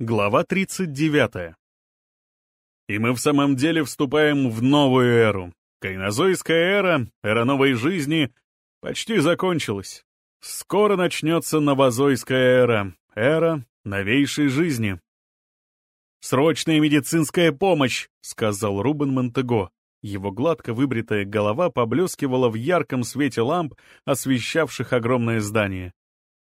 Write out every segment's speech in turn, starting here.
Глава 39. И мы в самом деле вступаем в новую эру. Кайнозойская эра, эра новой жизни, почти закончилась. Скоро начнется новозойская эра, эра новейшей жизни. «Срочная медицинская помощь!» — сказал Рубен Монтего. Его гладко выбритая голова поблескивала в ярком свете ламп, освещавших огромное здание.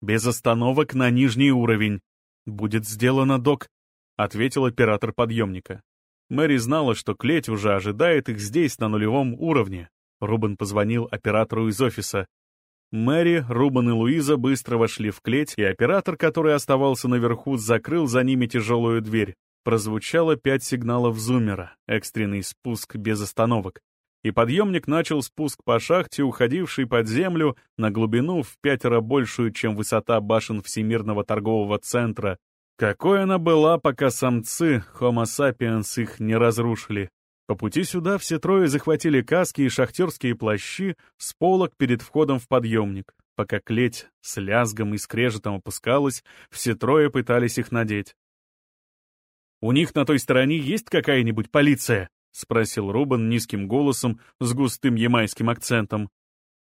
«Без остановок на нижний уровень. «Будет сделано, док», — ответил оператор подъемника. Мэри знала, что клеть уже ожидает их здесь, на нулевом уровне. Рубен позвонил оператору из офиса. Мэри, Рубен и Луиза быстро вошли в клеть, и оператор, который оставался наверху, закрыл за ними тяжелую дверь. Прозвучало пять сигналов зуммера, экстренный спуск без остановок. И подъемник начал спуск по шахте, уходившей под землю на глубину в пятеро большую, чем высота башен Всемирного торгового центра, какой она была, пока самцы Homo sapiens их не разрушили. По пути сюда все трое захватили каски и шахтерские плащи с полок перед входом в подъемник. Пока клеть с лязгом и скрежетом опускалась, все трое пытались их надеть. «У них на той стороне есть какая-нибудь полиция?» — спросил Рубан низким голосом с густым ямайским акцентом.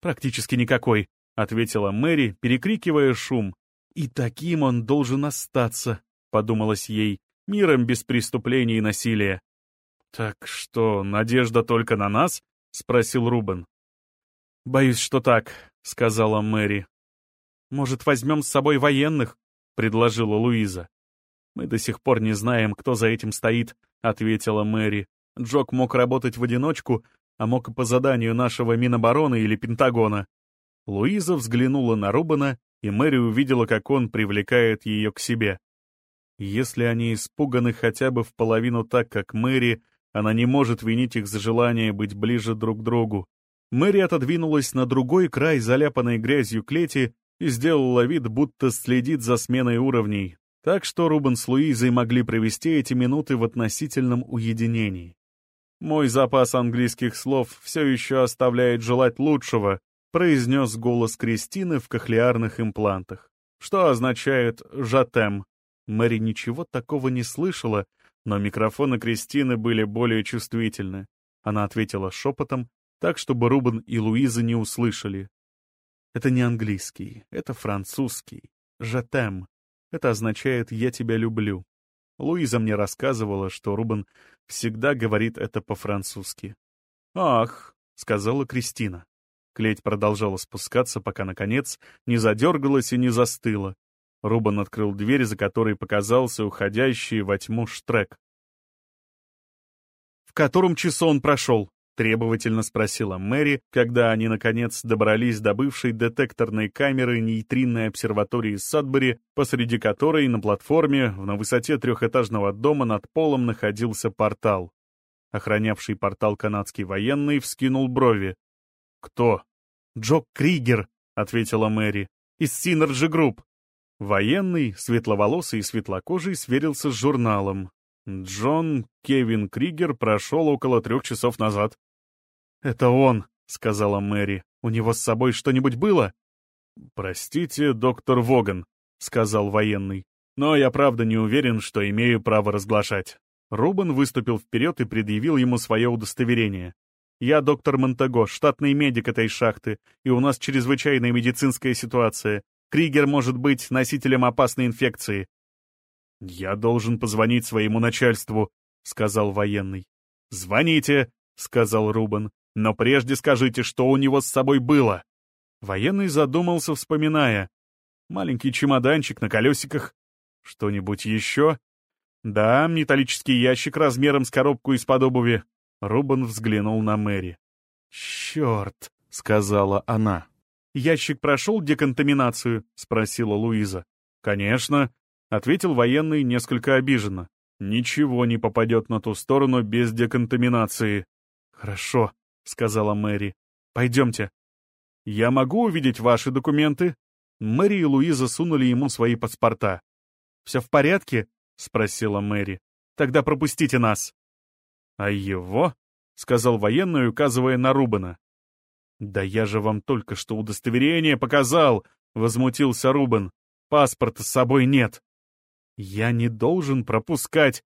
«Практически никакой», — ответила Мэри, перекрикивая шум, «И таким он должен остаться», — подумалось ей, «миром без преступлений и насилия». «Так что, надежда только на нас?» — спросил Рубен. «Боюсь, что так», — сказала Мэри. «Может, возьмем с собой военных?» — предложила Луиза. «Мы до сих пор не знаем, кто за этим стоит», — ответила Мэри. «Джок мог работать в одиночку, а мог и по заданию нашего Минобороны или Пентагона». Луиза взглянула на Рубана и Мэри увидела, как он привлекает ее к себе. Если они испуганы хотя бы в половину так, как Мэри, она не может винить их за желание быть ближе друг к другу. Мэри отодвинулась на другой край заляпанной грязью клети и сделала вид, будто следит за сменой уровней, так что Рубен с Луизой могли провести эти минуты в относительном уединении. Мой запас английских слов все еще оставляет желать лучшего, произнес голос Кристины в кохлеарных имплантах. Что означает «жатем»? Мэри ничего такого не слышала, но микрофоны Кристины были более чувствительны. Она ответила шепотом, так, чтобы Рубен и Луиза не услышали. Это не английский, это французский. «Жатем». Это означает «я тебя люблю». Луиза мне рассказывала, что Рубен всегда говорит это по-французски. «Ах», — сказала Кристина. Клеть продолжала спускаться, пока, наконец, не задергалась и не застыла. Рубан открыл дверь, за которой показался уходящий во тьму штрек. «В котором часу он прошел?» — требовательно спросила Мэри, когда они, наконец, добрались до бывшей детекторной камеры нейтринной обсерватории Садбери, посреди которой на платформе на высоте трехэтажного дома над полом находился портал. Охранявший портал канадский военный вскинул брови. «Кто?» «Джок Кригер», — ответила Мэри, — «из Synergy Group». Военный, светловолосый и светлокожий сверился с журналом. Джон Кевин Кригер прошел около трех часов назад. «Это он», — сказала Мэри. «У него с собой что-нибудь было?» «Простите, доктор Воган», — сказал военный. «Но я правда не уверен, что имею право разглашать». Рубен выступил вперед и предъявил ему свое удостоверение. Я доктор Монтаго, штатный медик этой шахты, и у нас чрезвычайная медицинская ситуация. Кригер может быть носителем опасной инфекции». «Я должен позвонить своему начальству», — сказал военный. «Звоните», — сказал Рубен, — «но прежде скажите, что у него с собой было». Военный задумался, вспоминая. «Маленький чемоданчик на колесиках. Что-нибудь еще?» «Да, металлический ящик размером с коробку из-под обуви. Рубан взглянул на Мэри. «Черт!» — сказала она. «Ящик прошел деконтаминацию?» — спросила Луиза. «Конечно», — ответил военный несколько обиженно. «Ничего не попадет на ту сторону без деконтаминации». «Хорошо», — сказала Мэри. «Пойдемте». «Я могу увидеть ваши документы?» Мэри и Луиза сунули ему свои паспорта. «Все в порядке?» — спросила Мэри. «Тогда пропустите нас». «А его?» — сказал военный, указывая на Рубана. «Да я же вам только что удостоверение показал!» — возмутился Рубан. «Паспорта с собой нет». «Я не должен пропускать...»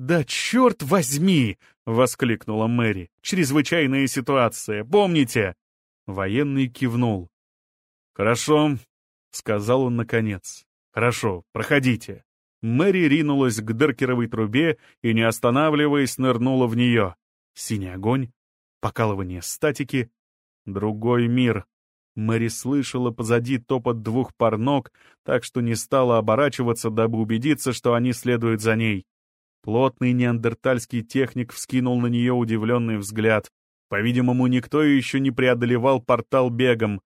«Да черт возьми!» — воскликнула Мэри. «Чрезвычайная ситуация, помните?» Военный кивнул. «Хорошо», — сказал он наконец. «Хорошо, проходите». Мэри ринулась к Деркеровой трубе и, не останавливаясь, нырнула в нее. Синий огонь, покалывание статики. Другой мир. Мэри слышала позади топот двух пар ног, так что не стала оборачиваться, дабы убедиться, что они следуют за ней. Плотный неандертальский техник вскинул на нее удивленный взгляд. По-видимому, никто еще не преодолевал портал бегом.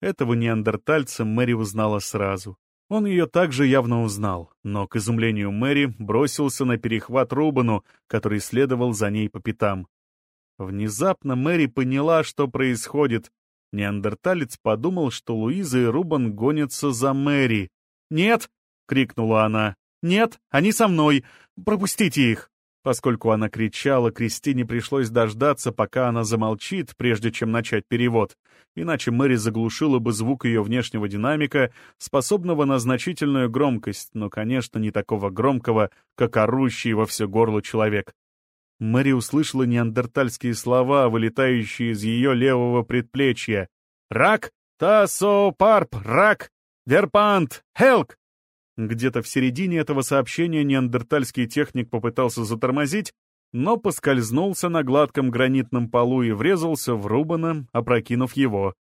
Этого неандертальца Мэри узнала сразу. Он ее также явно узнал, но, к изумлению Мэри, бросился на перехват Рубану, который следовал за ней по пятам. Внезапно Мэри поняла, что происходит. Неандерталец подумал, что Луиза и Рубан гонятся за Мэри. «Нет!» — крикнула она. «Нет, они со мной! Пропустите их!» Поскольку она кричала, Кристине пришлось дождаться, пока она замолчит, прежде чем начать перевод, иначе Мэри заглушила бы звук ее внешнего динамика, способного на значительную громкость, но, конечно, не такого громкого, как орущий во все горло человек. Мэри услышала неандертальские слова, вылетающие из ее левого предплечья. «Рак! Тасо парп! Рак! Верпант! Хелк!» Где-то в середине этого сообщения неандертальский техник попытался затормозить, но поскользнулся на гладком гранитном полу и врезался в Рубана, опрокинув его.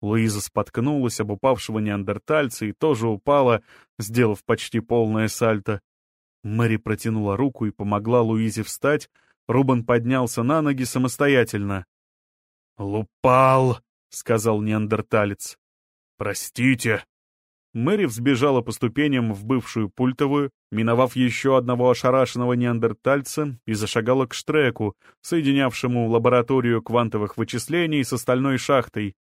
Луиза споткнулась об упавшего неандертальца и тоже упала, сделав почти полное сальто. Мэри протянула руку и помогла Луизе встать. Рубан поднялся на ноги самостоятельно. «Лупал!» — сказал неандерталец. «Простите!» Мэри взбежала по ступеням в бывшую пультовую, миновав еще одного ошарашенного неандертальца, и зашагала к штреку, соединявшему лабораторию квантовых вычислений с остальной шахтой.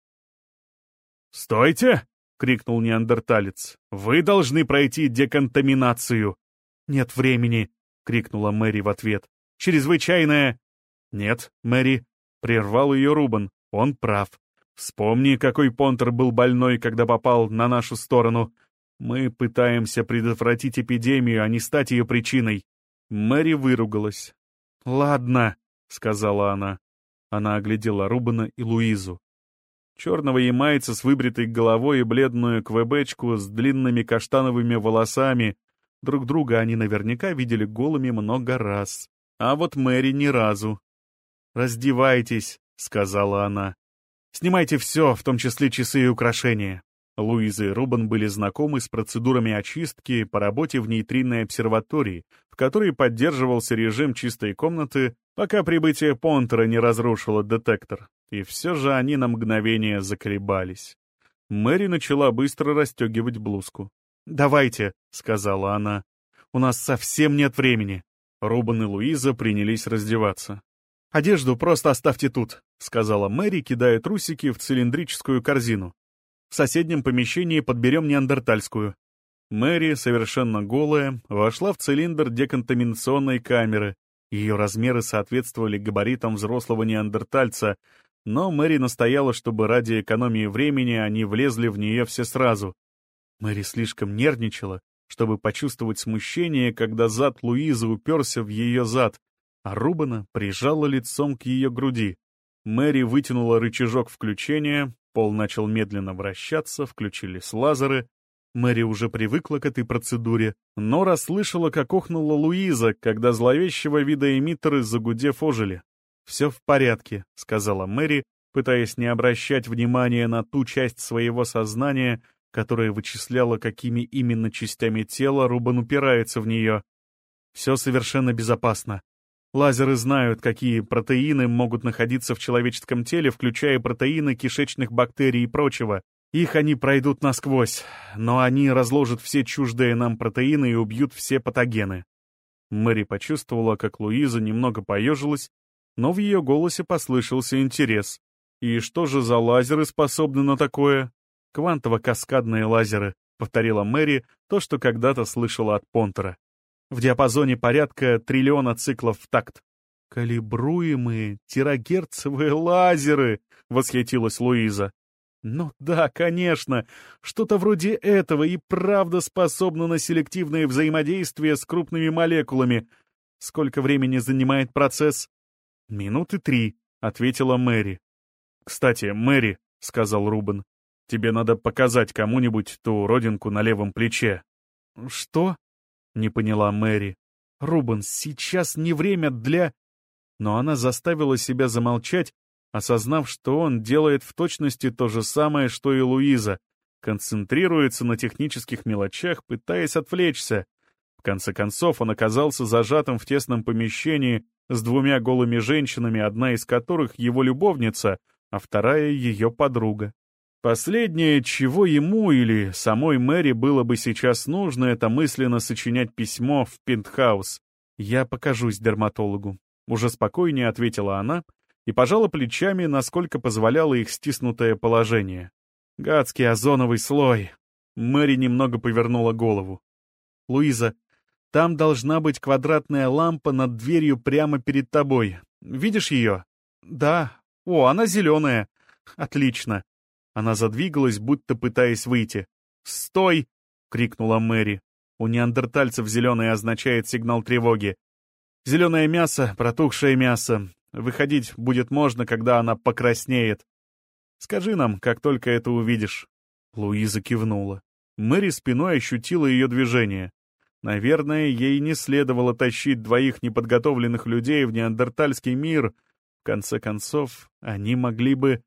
«Стойте!» — крикнул неандерталец. «Вы должны пройти деконтаминацию!» «Нет времени!» — крикнула Мэри в ответ. «Чрезвычайная...» «Нет, Мэри!» — прервал ее Рубан. «Он прав. Вспомни, какой Понтер был больной, когда попал на нашу сторону. Мы пытаемся предотвратить эпидемию, а не стать ее причиной. Мэри выругалась. «Ладно», — сказала она. Она оглядела Рубана и Луизу. Черного ямайца с выбритой головой и бледную квебечку с длинными каштановыми волосами. Друг друга они наверняка видели голыми много раз. А вот Мэри ни разу. «Раздевайтесь», — сказала она. Снимайте все, в том числе часы и украшения. Луиза и Рубан были знакомы с процедурами очистки по работе в нейтринной обсерватории, в которой поддерживался режим чистой комнаты, пока прибытие Понтера не разрушило детектор. И все же они на мгновение заколебались. Мэри начала быстро расстегивать блузку. «Давайте», — сказала она. «У нас совсем нет времени». Рубан и Луиза принялись раздеваться. «Одежду просто оставьте тут», — сказала Мэри, кидая трусики в цилиндрическую корзину. «В соседнем помещении подберем неандертальскую». Мэри, совершенно голая, вошла в цилиндр деконтаминационной камеры. Ее размеры соответствовали габаритам взрослого неандертальца, но Мэри настояла, чтобы ради экономии времени они влезли в нее все сразу. Мэри слишком нервничала, чтобы почувствовать смущение, когда зад Луизы уперся в ее зад, а Рубана прижала лицом к ее груди. Мэри вытянула рычажок включения, пол начал медленно вращаться, включились лазеры. Мэри уже привыкла к этой процедуре, но расслышала, как охнула Луиза, когда зловещего вида эмиттеры загудев ожили. «Все в порядке», — сказала Мэри, пытаясь не обращать внимания на ту часть своего сознания, которая вычисляла, какими именно частями тела Рубан упирается в нее. «Все совершенно безопасно. Лазеры знают, какие протеины могут находиться в человеческом теле, включая протеины кишечных бактерий и прочего. Их они пройдут насквозь, но они разложат все чуждые нам протеины и убьют все патогены. Мэри почувствовала, как Луиза немного поежилась, но в ее голосе послышался интерес. «И что же за лазеры способны на такое?» «Квантово-каскадные лазеры», — повторила Мэри то, что когда-то слышала от Понтера в диапазоне порядка триллиона циклов в такт. «Калибруемые терагерцевые лазеры!» — восхитилась Луиза. Ну да, конечно, что-то вроде этого и правда способно на селективное взаимодействие с крупными молекулами. Сколько времени занимает процесс? Минуты три, ответила Мэри. Кстати, Мэри, сказал Рубен, тебе надо показать кому-нибудь ту родинку на левом плече. Что? Не поняла Мэри. Рубен, сейчас не время для... Но она заставила себя замолчать осознав, что он делает в точности то же самое, что и Луиза, концентрируется на технических мелочах, пытаясь отвлечься. В конце концов, он оказался зажатым в тесном помещении с двумя голыми женщинами, одна из которых его любовница, а вторая — ее подруга. Последнее, чего ему или самой Мэри было бы сейчас нужно, это мысленно сочинять письмо в пентхаус. «Я покажусь дерматологу», — уже спокойнее ответила она, и пожала плечами, насколько позволяло их стиснутое положение. Гадский озоновый слой. Мэри немного повернула голову. «Луиза, там должна быть квадратная лампа над дверью прямо перед тобой. Видишь ее?» «Да. О, она зеленая. Отлично». Она задвигалась, будто пытаясь выйти. «Стой!» — крикнула Мэри. У неандертальцев зеленое означает сигнал тревоги. Зеленое мясо, протухшее мясо, Выходить будет можно, когда она покраснеет. Скажи нам, как только это увидишь». Луиза кивнула. Мэри спиной ощутила ее движение. Наверное, ей не следовало тащить двоих неподготовленных людей в неандертальский мир. В конце концов, они могли бы...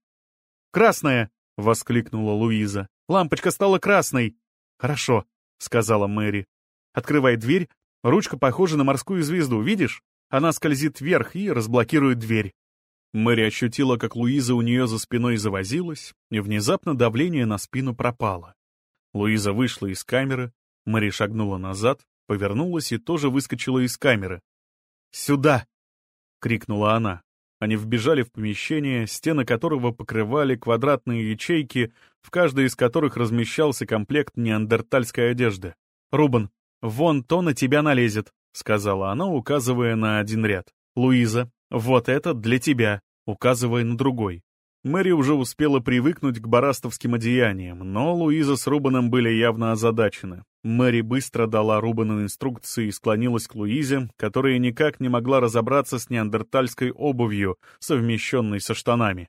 «Красная!» — воскликнула Луиза. «Лампочка стала красной!» «Хорошо», — сказала Мэри. «Открывай дверь. Ручка похожа на морскую звезду, видишь?» Она скользит вверх и разблокирует дверь. Мэри ощутила, как Луиза у нее за спиной завозилась, и внезапно давление на спину пропало. Луиза вышла из камеры, Мэри шагнула назад, повернулась и тоже выскочила из камеры. «Сюда!» — крикнула она. Они вбежали в помещение, стены которого покрывали квадратные ячейки, в каждой из которых размещался комплект неандертальской одежды. «Рубен, вон то на тебя налезет», — сказала она, указывая на один ряд. «Луиза, вот это для тебя», указывая на другой. Мэри уже успела привыкнуть к барастовским одеяниям, но Луиза с Рубаном были явно озадачены. Мэри быстро дала Рубану инструкции и склонилась к Луизе, которая никак не могла разобраться с неандертальской обувью, совмещенной со штанами.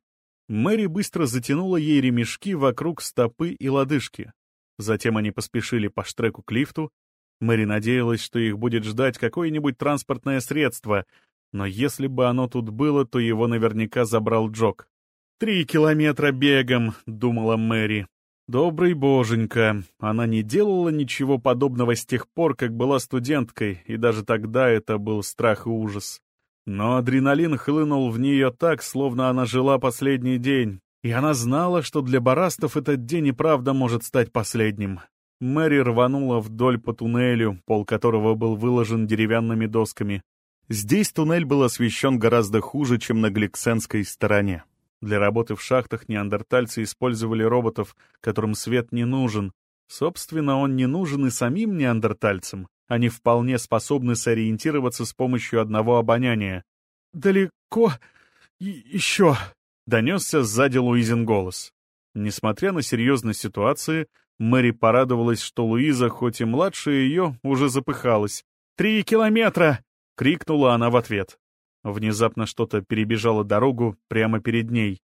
Мэри быстро затянула ей ремешки вокруг стопы и лодыжки. Затем они поспешили по штреку к лифту, Мэри надеялась, что их будет ждать какое-нибудь транспортное средство, но если бы оно тут было, то его наверняка забрал Джок. «Три километра бегом», — думала Мэри. Добрый боженька, она не делала ничего подобного с тех пор, как была студенткой, и даже тогда это был страх и ужас. Но адреналин хлынул в нее так, словно она жила последний день, и она знала, что для барастов этот день и правда может стать последним. Мэри рванула вдоль по туннелю, пол которого был выложен деревянными досками. Здесь туннель был освещен гораздо хуже, чем на гликсенской стороне. Для работы в шахтах неандертальцы использовали роботов, которым свет не нужен. Собственно, он не нужен и самим неандертальцам. Они вполне способны сориентироваться с помощью одного обоняния. «Далеко еще?» — донесся сзади Луизин голос. Несмотря на серьезность ситуации, Мэри порадовалась, что Луиза, хоть и младше ее, уже запыхалась. «Три километра!» — крикнула она в ответ. Внезапно что-то перебежало дорогу прямо перед ней.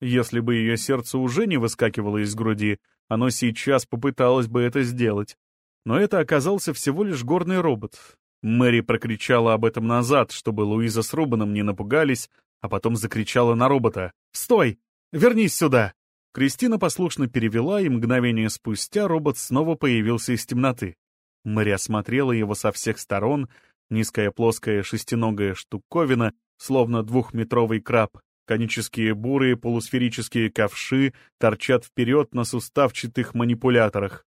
Если бы ее сердце уже не выскакивало из груди, оно сейчас попыталось бы это сделать. Но это оказался всего лишь горный робот. Мэри прокричала об этом назад, чтобы Луиза с Рубаном не напугались, а потом закричала на робота. «Стой! Вернись сюда!» Кристина послушно перевела, и мгновение спустя робот снова появился из темноты. Мэри осмотрела его со всех сторон, низкая плоская шестиногая штуковина, словно двухметровый краб, конические бурые полусферические ковши торчат вперед на суставчатых манипуляторах.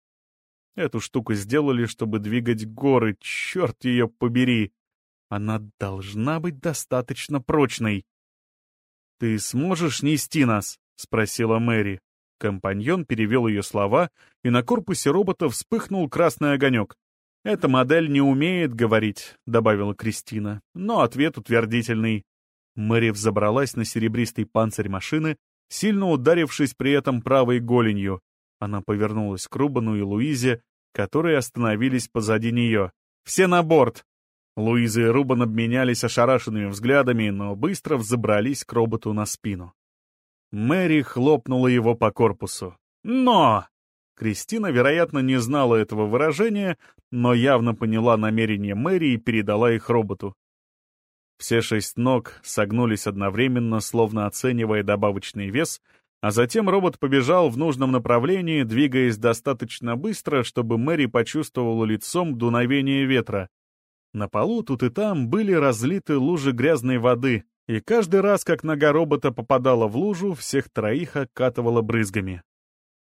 Эту штуку сделали, чтобы двигать горы, черт ее побери! Она должна быть достаточно прочной. «Ты сможешь нести нас?» — спросила Мэри. Компаньон перевел ее слова, и на корпусе робота вспыхнул красный огонек. «Эта модель не умеет говорить», — добавила Кристина, но ответ утвердительный. Мэри взобралась на серебристый панцирь машины, сильно ударившись при этом правой голенью. Она повернулась к Рубану и Луизе, которые остановились позади нее. «Все на борт!» Луиза и Рубан обменялись ошарашенными взглядами, но быстро взобрались к роботу на спину. Мэри хлопнула его по корпусу. «Но!» Кристина, вероятно, не знала этого выражения, но явно поняла намерение Мэри и передала их роботу. Все шесть ног согнулись одновременно, словно оценивая добавочный вес, а затем робот побежал в нужном направлении, двигаясь достаточно быстро, чтобы Мэри почувствовала лицом дуновение ветра. На полу тут и там были разлиты лужи грязной воды, и каждый раз, как нога робота попадала в лужу, всех троих окатывала брызгами.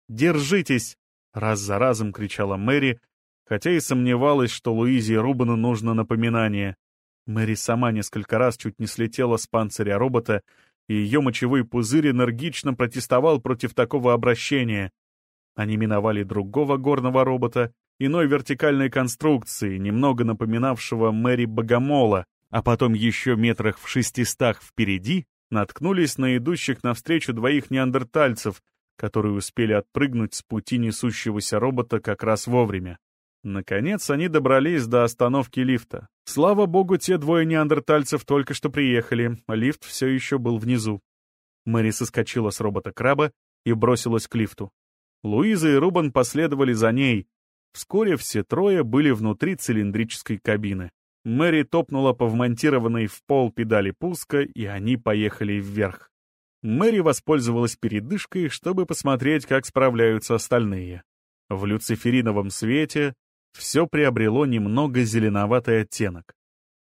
«Держитесь!» — раз за разом кричала Мэри, хотя и сомневалась, что Луизе и Рубану нужно напоминание. Мэри сама несколько раз чуть не слетела с панциря робота, и ее мочевой пузырь энергично протестовал против такого обращения. Они миновали другого горного робота, иной вертикальной конструкции, немного напоминавшего Мэри Богомола, а потом еще метрах в шестистах впереди наткнулись на идущих навстречу двоих неандертальцев, которые успели отпрыгнуть с пути несущегося робота как раз вовремя. Наконец они добрались до остановки лифта. Слава богу, те двое неандертальцев только что приехали, лифт все еще был внизу. Мэри соскочила с робота-краба и бросилась к лифту. Луиза и Рубан последовали за ней. Вскоре все трое были внутри цилиндрической кабины. Мэри топнула по вмонтированной в пол педали пуска, и они поехали вверх. Мэри воспользовалась передышкой, чтобы посмотреть, как справляются остальные. В люцифериновом свете все приобрело немного зеленоватый оттенок.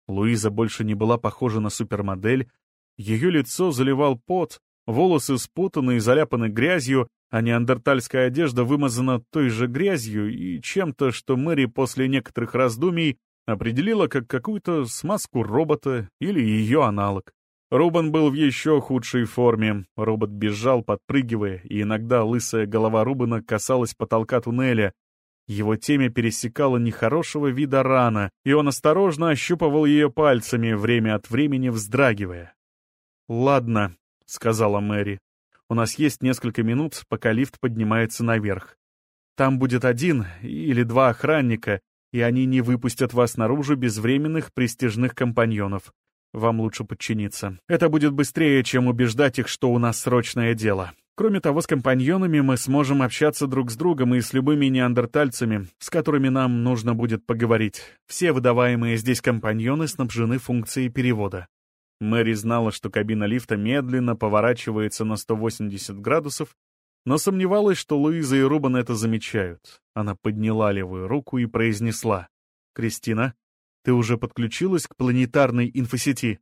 Луиза больше не была похожа на супермодель, ее лицо заливал пот, волосы спутаны и заляпаны грязью, а неандертальская одежда вымазана той же грязью и чем-то, что Мэри после некоторых раздумий определила как какую-то смазку робота или ее аналог. Рубан был в еще худшей форме. Робот бежал, подпрыгивая, и иногда лысая голова Рубана касалась потолка туннеля. Его теме пересекала нехорошего вида рана, и он осторожно ощупывал ее пальцами, время от времени вздрагивая. «Ладно», — сказала Мэри. «У нас есть несколько минут, пока лифт поднимается наверх. Там будет один или два охранника, и они не выпустят вас наружу без временных престижных компаньонов. Вам лучше подчиниться. Это будет быстрее, чем убеждать их, что у нас срочное дело. Кроме того, с компаньонами мы сможем общаться друг с другом и с любыми неандертальцами, с которыми нам нужно будет поговорить. Все выдаваемые здесь компаньоны снабжены функцией перевода. Мэри знала, что кабина лифта медленно поворачивается на 180 градусов, но сомневалась, что Луиза и Рубан это замечают. Она подняла левую руку и произнесла. «Кристина, ты уже подключилась к планетарной инфосети?»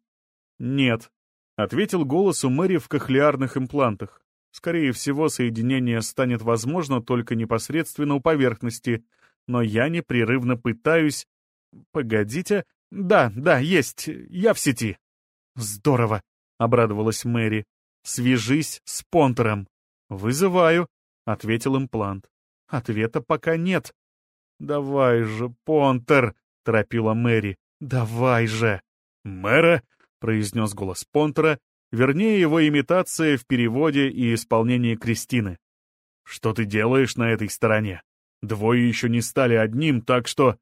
«Нет», — ответил голос у Мэри в кохлеарных имплантах. «Скорее всего, соединение станет возможно только непосредственно у поверхности, но я непрерывно пытаюсь...» «Погодите. Да, да, есть. Я в сети». «Здорово», — обрадовалась Мэри. «Свяжись с Понтером». «Вызываю», — ответил имплант. Ответа пока нет. «Давай же, Понтер!» — торопила Мэри. «Давай же!» «Мэра!» — произнес голос Понтера, вернее, его имитация в переводе и исполнении Кристины. «Что ты делаешь на этой стороне? Двое еще не стали одним, так что...»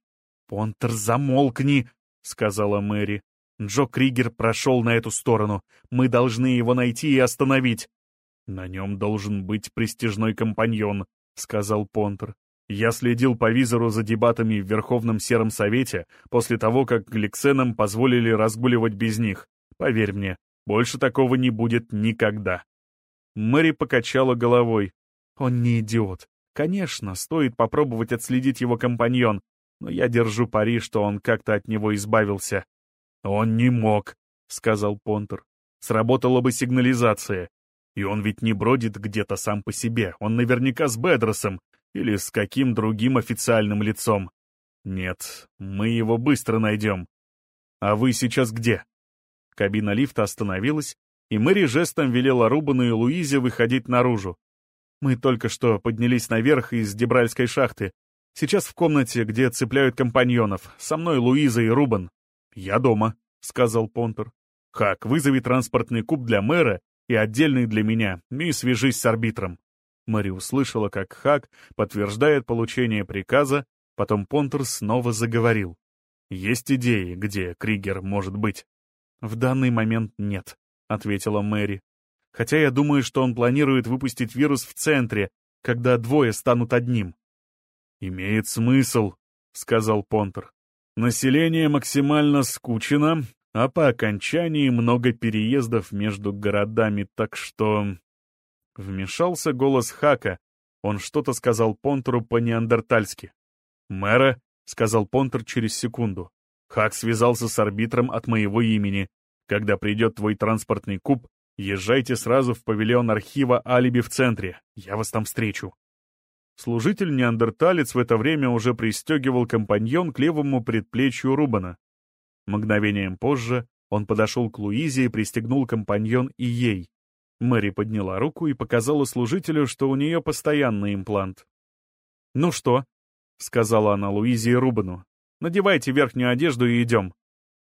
«Понтер, замолкни!» — сказала Мэри. «Джо Кригер прошел на эту сторону. Мы должны его найти и остановить». «На нем должен быть престижной компаньон», — сказал Понтер. Я следил по визору за дебатами в Верховном Сером Совете после того, как Гликсенам позволили разгуливать без них. Поверь мне, больше такого не будет никогда. Мэри покачала головой. Он не идиот. Конечно, стоит попробовать отследить его компаньон, но я держу пари, что он как-то от него избавился. Он не мог, сказал Понтер. Сработала бы сигнализация. И он ведь не бродит где-то сам по себе, он наверняка с Бедросом, или с каким другим официальным лицом. Нет, мы его быстро найдем. А вы сейчас где? Кабина лифта остановилась, и Мэри жестом велела Рубану и Луизе выходить наружу. Мы только что поднялись наверх из Дебральской шахты. Сейчас в комнате, где цепляют компаньонов. Со мной Луиза и Рубан. «Я дома», — сказал Понтер. «Хак, вызови транспортный куб для мэра и отдельный для меня, и свяжись с арбитром». Мэри услышала, как Хак подтверждает получение приказа, потом Понтер снова заговорил. «Есть идеи, где Кригер может быть?» «В данный момент нет», — ответила Мэри. «Хотя я думаю, что он планирует выпустить вирус в центре, когда двое станут одним». «Имеет смысл», — сказал Понтер. «Население максимально скучено, а по окончании много переездов между городами, так что...» Вмешался голос Хака. Он что-то сказал Понтеру по-неандертальски. «Мэра», — сказал Понтер через секунду, — «Хак связался с арбитром от моего имени. Когда придет твой транспортный куб, езжайте сразу в павильон архива «Алиби» в центре. Я вас там встречу». Служитель-неандерталец в это время уже пристегивал компаньон к левому предплечью Рубана. Мгновением позже он подошел к Луизе и пристегнул компаньон и ей. Мэри подняла руку и показала служителю, что у нее постоянный имплант. «Ну что?» — сказала она Луизе и Рубану. «Надевайте верхнюю одежду и идем».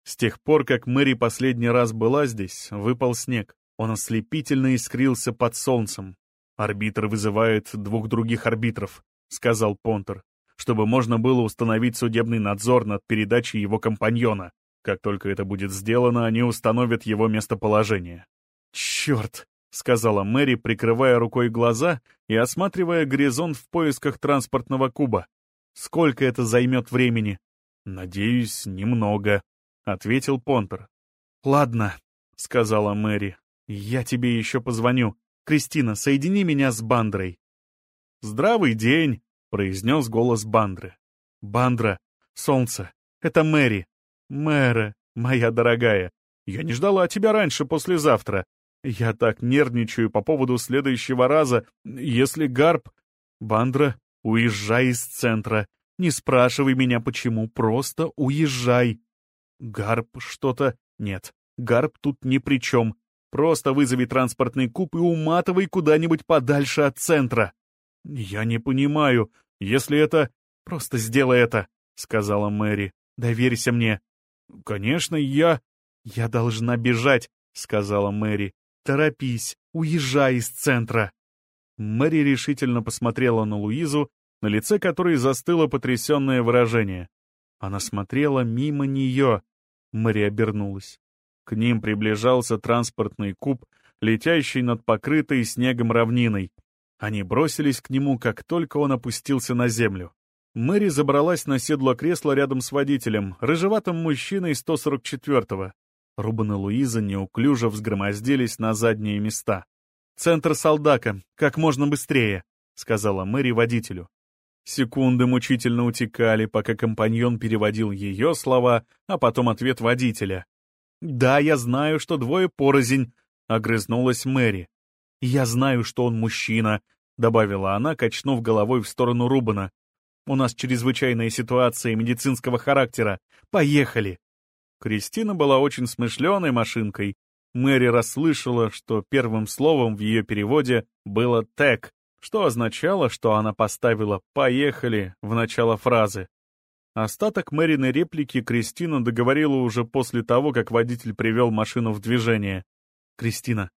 С тех пор, как Мэри последний раз была здесь, выпал снег. Он ослепительно искрился под солнцем. «Арбитр вызывает двух других арбитров», — сказал Понтер, «чтобы можно было установить судебный надзор над передачей его компаньона. Как только это будет сделано, они установят его местоположение». «Черт!» — сказала Мэри, прикрывая рукой глаза и осматривая горизонт в поисках транспортного куба. «Сколько это займет времени?» «Надеюсь, немного», — ответил Понтер. «Ладно», — сказала Мэри. «Я тебе еще позвоню. Кристина, соедини меня с Бандрой». «Здравый день», — произнес голос Бандры. «Бандра, солнце, это Мэри. Мэра, моя дорогая, я не ждала тебя раньше послезавтра. Я так нервничаю по поводу следующего раза, если Гарп... Бандра, уезжай из центра. Не спрашивай меня почему, просто уезжай. Гарп что-то... Нет, Гарп тут ни при чем. Просто вызови транспортный куб и уматывай куда-нибудь подальше от центра. Я не понимаю, если это... Просто сделай это, — сказала Мэри. Доверься мне. Конечно, я... Я должна бежать, — сказала Мэри. «Торопись, уезжай из центра!» Мэри решительно посмотрела на Луизу, на лице которой застыло потрясенное выражение. Она смотрела мимо нее. Мэри обернулась. К ним приближался транспортный куб, летящий над покрытой снегом равниной. Они бросились к нему, как только он опустился на землю. Мэри забралась на седло кресла рядом с водителем, рыжеватым мужчиной 144-го. Рубан и Луиза неуклюже взгромоздились на задние места. «Центр Солдака, как можно быстрее», — сказала Мэри водителю. Секунды мучительно утекали, пока компаньон переводил ее слова, а потом ответ водителя. «Да, я знаю, что двое порознь», — огрызнулась Мэри. «Я знаю, что он мужчина», — добавила она, качнув головой в сторону Рубана. «У нас чрезвычайная ситуация медицинского характера. Поехали!» Кристина была очень смышленой машинкой. Мэри расслышала, что первым словом в ее переводе было «тег», что означало, что она поставила «поехали» в начало фразы. Остаток Мэриной реплики Кристина договорила уже после того, как водитель привел машину в движение. «Кристина,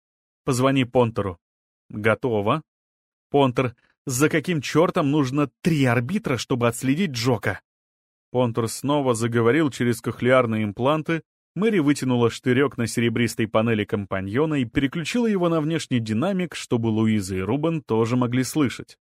позвони Понтеру». «Готово». «Понтер, за каким чертом нужно три арбитра, чтобы отследить Джока?» Понтур снова заговорил через кохлеарные импланты, Мэри вытянула штырек на серебристой панели компаньона и переключила его на внешний динамик, чтобы Луиза и Рубен тоже могли слышать.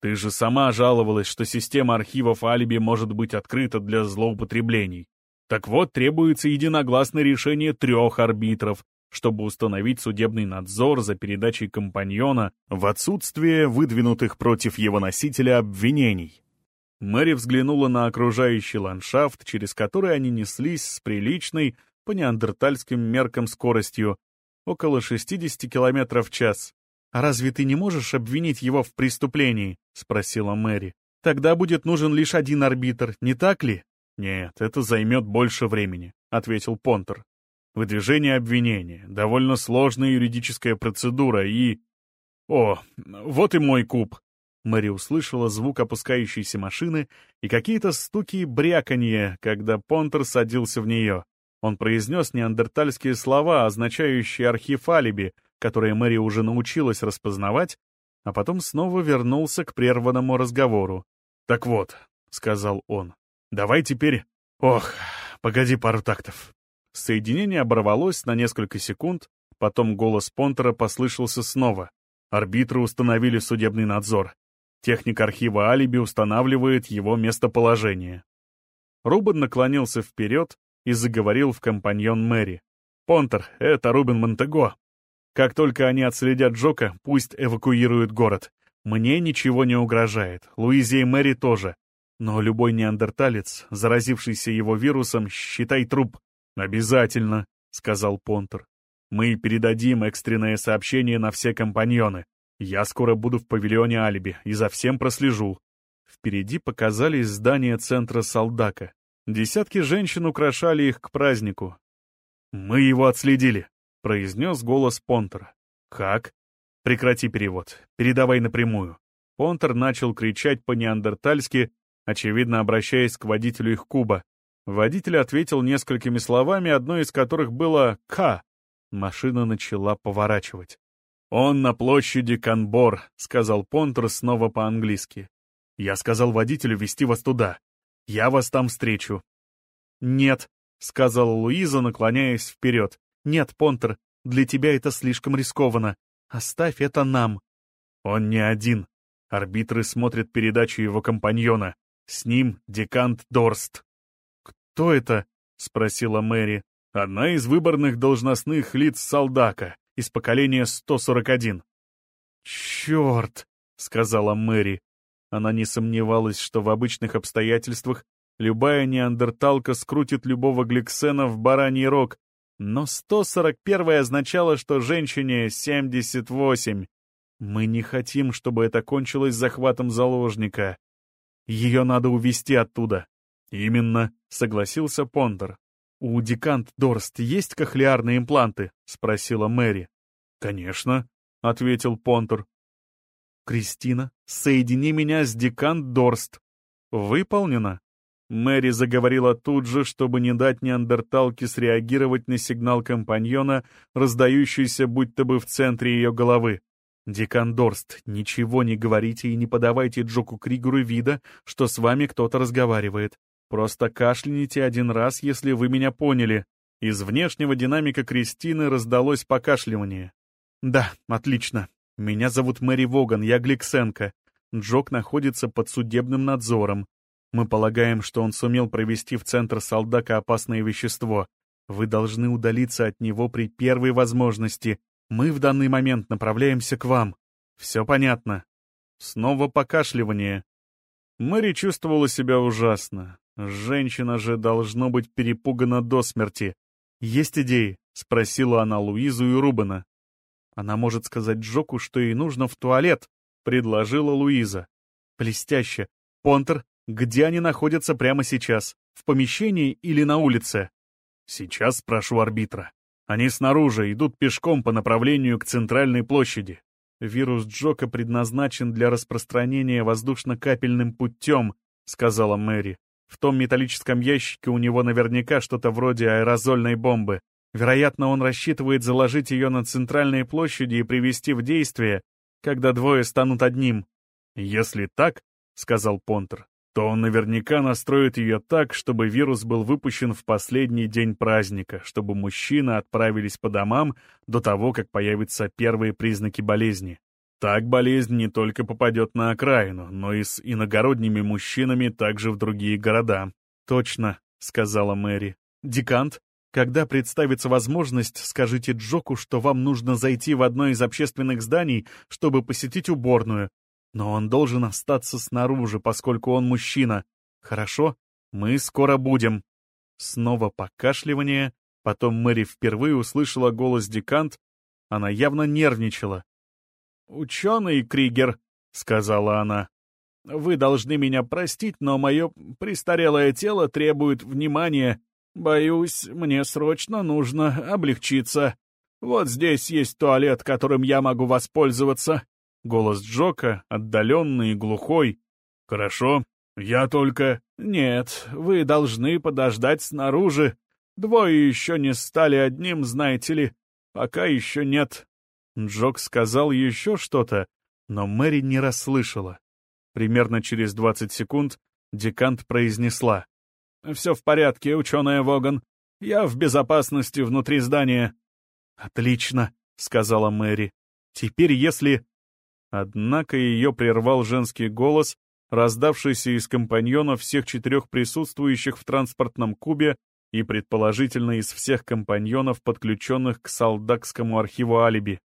«Ты же сама жаловалась, что система архивов алиби может быть открыта для злоупотреблений. Так вот, требуется единогласное решение трех арбитров, чтобы установить судебный надзор за передачей компаньона в отсутствие выдвинутых против его носителя обвинений. Мэри взглянула на окружающий ландшафт, через который они неслись с приличной, по неандертальским меркам, скоростью, около 60 км в час. «А разве ты не можешь обвинить его в преступлении?» — спросила Мэри. «Тогда будет нужен лишь один арбитр, не так ли?» «Нет, это займет больше времени», — ответил Понтер. «Выдвижение обвинения — довольно сложная юридическая процедура и...» «О, вот и мой куб», Мэри услышала звук опускающейся машины и какие-то стуки и бряканье, когда Понтер садился в нее. Он произнес неандертальские слова, означающие архив алиби, которые Мэри уже научилась распознавать, а потом снова вернулся к прерванному разговору. «Так вот», — сказал он, — «давай теперь... Ох, погоди пару тактов». Соединение оборвалось на несколько секунд, потом голос Понтера послышался снова. Арбитры установили судебный надзор. Техник архива алиби устанавливает его местоположение. Рубен наклонился вперед и заговорил в компаньон Мэри. «Понтер, это Рубен Монтего. Как только они отследят Джока, пусть эвакуируют город. Мне ничего не угрожает, Луизе и Мэри тоже. Но любой неандерталец, заразившийся его вирусом, считай труп. «Обязательно», — сказал Понтер. «Мы передадим экстренное сообщение на все компаньоны. Я скоро буду в павильоне Алиби и за всем прослежу». Впереди показались здания центра Солдака. Десятки женщин украшали их к празднику. «Мы его отследили», произнес голос Понтера. «Как?» «Прекрати перевод. Передавай напрямую». Понтер начал кричать по-неандертальски, очевидно обращаясь к водителю их куба. Водитель ответил несколькими словами, одно из которых было «К». Машина начала поворачивать. «Он на площади Канбор», — сказал Понтер снова по-английски. «Я сказал водителю вести вас туда. Я вас там встречу». «Нет», — сказала Луиза, наклоняясь вперед. «Нет, Понтер, для тебя это слишком рискованно. Оставь это нам». Он не один. Арбитры смотрят передачу его компаньона. С ним декант Дорст. «Кто это?» — спросила Мэри. «Одна из выборных должностных лиц Солдака, из поколения 141». «Черт!» — сказала Мэри. Она не сомневалась, что в обычных обстоятельствах любая неандерталка скрутит любого гликсена в бараний рог, но 141 означало, что женщине 78. Мы не хотим, чтобы это кончилось захватом заложника. Ее надо увести оттуда. Именно, согласился Понтер. У декант Дорст есть кохлеарные импланты? Спросила Мэри. Конечно, ответил Понтер. Кристина, соедини меня с декант Дорст. Выполнено. Мэри заговорила тут же, чтобы не дать неандерталке среагировать на сигнал компаньона, раздающийся будто бы в центре ее головы. «Декан Дорст, ничего не говорите и не подавайте Джоку Кригеру вида, что с вами кто-то разговаривает. Просто кашляните один раз, если вы меня поняли». Из внешнего динамика Кристины раздалось покашливание. «Да, отлично. Меня зовут Мэри Воган, я Гликсенко. Джок находится под судебным надзором. Мы полагаем, что он сумел провести в центр Солдака опасное вещество. Вы должны удалиться от него при первой возможности. Мы в данный момент направляемся к вам. Все понятно. Снова покашливание. Мэри чувствовала себя ужасно. Женщина же должно быть перепугана до смерти. «Есть идеи?» — спросила она Луизу и Рубена. «Она может сказать Джоку, что ей нужно в туалет», — предложила Луиза. «Блестяще. Понтер, где они находятся прямо сейчас? В помещении или на улице? Сейчас спрошу арбитра. Они снаружи, идут пешком по направлению к центральной площади. Вирус Джока предназначен для распространения воздушно-капельным путем, сказала Мэри. В том металлическом ящике у него наверняка что-то вроде аэрозольной бомбы. Вероятно, он рассчитывает заложить ее на центральной площади и привести в действие, когда двое станут одним. «Если так, — сказал Понтер, то он наверняка настроит ее так, чтобы вирус был выпущен в последний день праздника, чтобы мужчины отправились по домам до того, как появятся первые признаки болезни. Так болезнь не только попадет на окраину, но и с иногородними мужчинами также в другие города. «Точно», — сказала Мэри. «Декант, когда представится возможность, скажите Джоку, что вам нужно зайти в одно из общественных зданий, чтобы посетить уборную, но он должен остаться снаружи, поскольку он мужчина. Хорошо? Мы скоро будем. Снова покашливание. Потом Мэри впервые услышала голос Декант. Она явно нервничала. «Ученый Кригер», — сказала она, — «вы должны меня простить, но мое престарелое тело требует внимания. Боюсь, мне срочно нужно облегчиться. Вот здесь есть туалет, которым я могу воспользоваться. Голос Джока, отдаленный и глухой. «Хорошо, я только...» «Нет, вы должны подождать снаружи. Двое еще не стали одним, знаете ли. Пока еще нет». Джок сказал еще что-то, но Мэри не расслышала. Примерно через 20 секунд декант произнесла. «Все в порядке, ученая Воган. Я в безопасности внутри здания». «Отлично», — сказала Мэри. «Теперь если...» Однако ее прервал женский голос, раздавшийся из компаньонов всех четырех присутствующих в транспортном кубе и, предположительно, из всех компаньонов, подключенных к Салдакскому архиву алиби.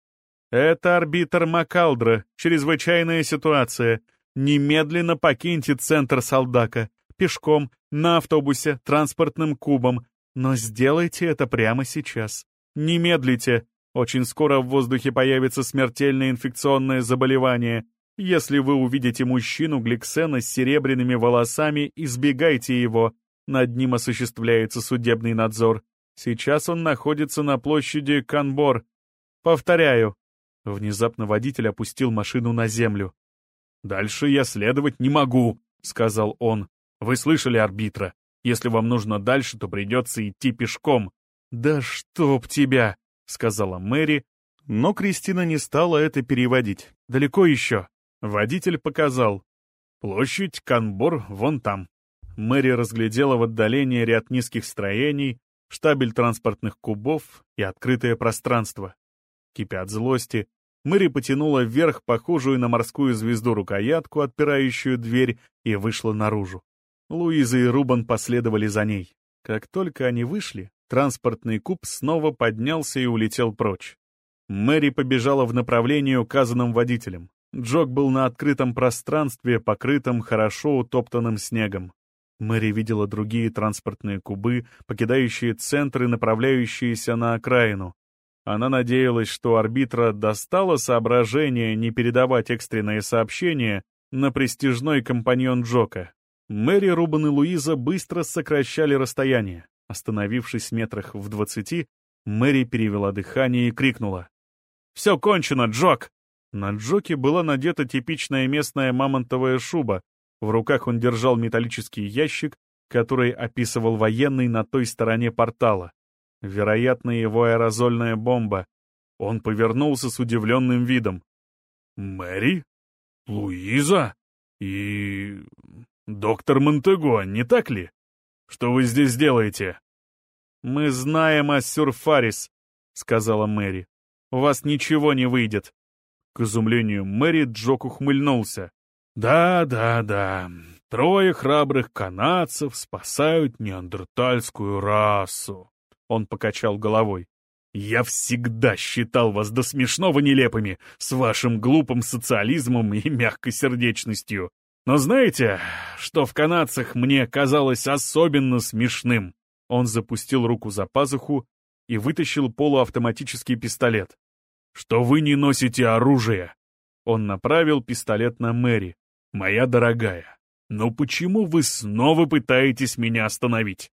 «Это арбитр Макалдра. Чрезвычайная ситуация. Немедленно покиньте центр Салдака. Пешком, на автобусе, транспортным кубом. Но сделайте это прямо сейчас. Не медлите. Очень скоро в воздухе появится смертельное инфекционное заболевание. Если вы увидите мужчину Гликсена с серебряными волосами, избегайте его. Над ним осуществляется судебный надзор. Сейчас он находится на площади Канбор. Повторяю. Внезапно водитель опустил машину на землю. «Дальше я следовать не могу», — сказал он. «Вы слышали арбитра? Если вам нужно дальше, то придется идти пешком». «Да чтоб тебя!» — сказала Мэри, но Кристина не стала это переводить. «Далеко еще?» Водитель показал. «Площадь Канбор вон там». Мэри разглядела в отдалении ряд низких строений, штабель транспортных кубов и открытое пространство. Кипя от злости, Мэри потянула вверх похожую на морскую звезду рукоятку, отпирающую дверь, и вышла наружу. Луиза и Рубан последовали за ней. Как только они вышли, транспортный куб снова поднялся и улетел прочь. Мэри побежала в направлении, указанном водителем. Джок был на открытом пространстве, покрытом хорошо утоптанным снегом. Мэри видела другие транспортные кубы, покидающие центр и направляющиеся на окраину. Она надеялась, что арбитра достало соображение не передавать экстренные сообщения на престижной компаньон Джока. Мэри, Рубан и Луиза быстро сокращали расстояние. Остановившись метрах в двадцати, Мэри перевела дыхание и крикнула. «Все кончено, Джок!» На Джоке была надета типичная местная мамонтовая шуба, в руках он держал металлический ящик, который описывал военный на той стороне портала. Вероятно, его аэрозольная бомба. Он повернулся с удивленным видом. «Мэри? Луиза? И... доктор Монтего, не так ли? Что вы здесь делаете?» «Мы знаем о Сюрфарис», — сказала Мэри. «У вас ничего не выйдет». К изумлению Мэри Джок ухмыльнулся. Да, да, да. Трое храбрых канадцев спасают неандертальскую расу. Он покачал головой. Я всегда считал вас до смешного нелепыми, с вашим глупым социализмом и мягкой сердечностью. Но знаете, что в канадцах мне казалось особенно смешным? Он запустил руку за пазуху и вытащил полуавтоматический пистолет. Что вы не носите оружие? Он направил пистолет на Мэри. «Моя дорогая, но почему вы снова пытаетесь меня остановить?